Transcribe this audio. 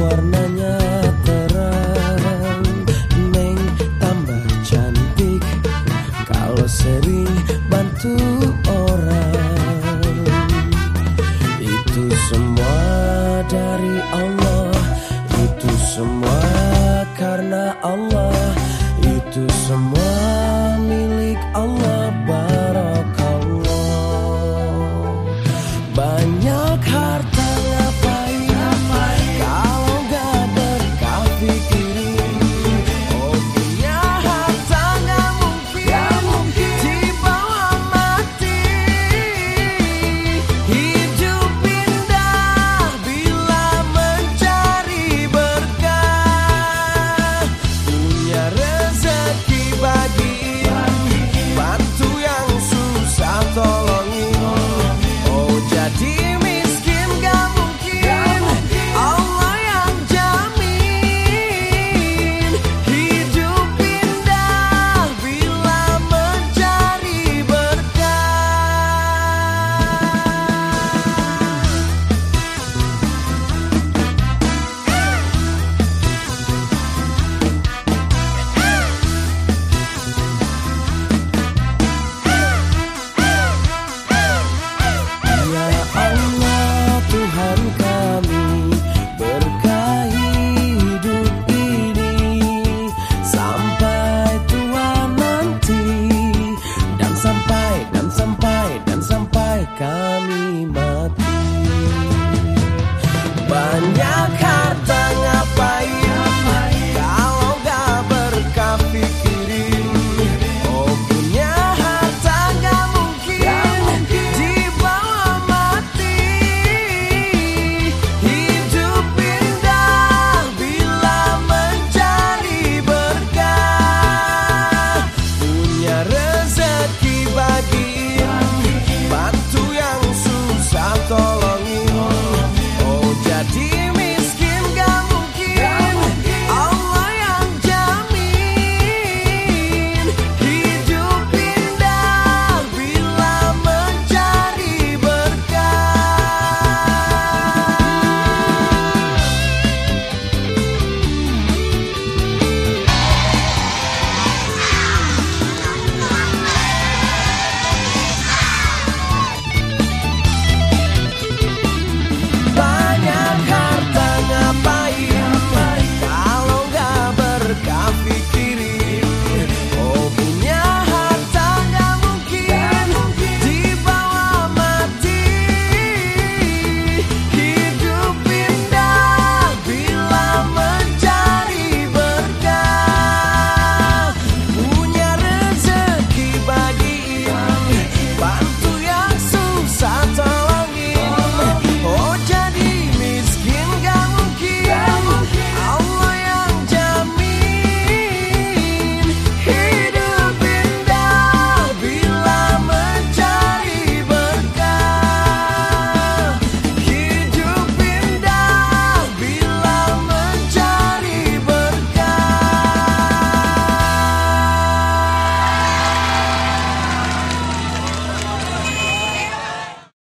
Warnanya terang. Neng tambah cantik Kalau sering bantu orang. Itu semua dari Allah. Itu semua karena Allah. Itu semua